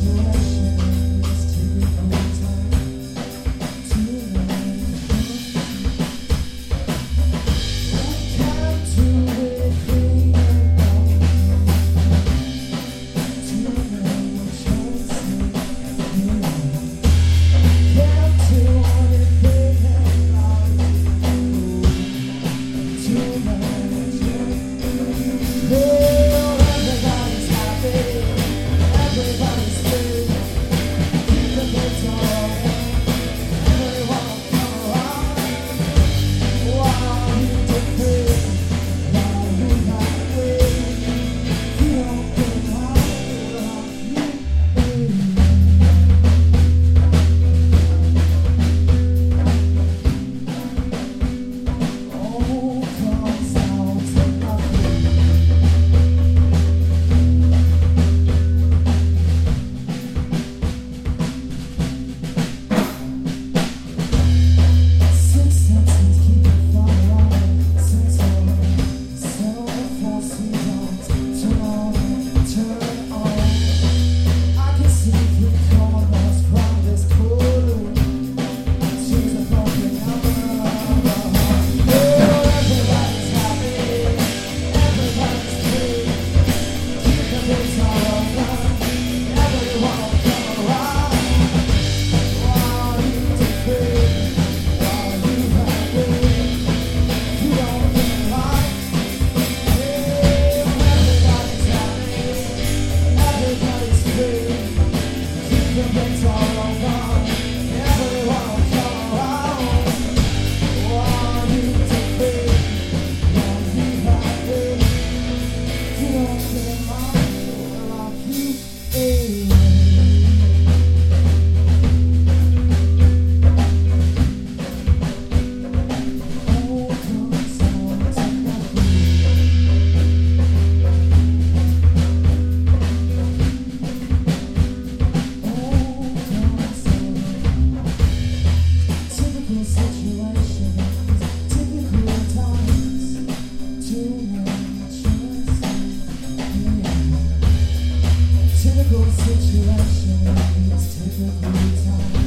Christmas. Difficult It's typically time.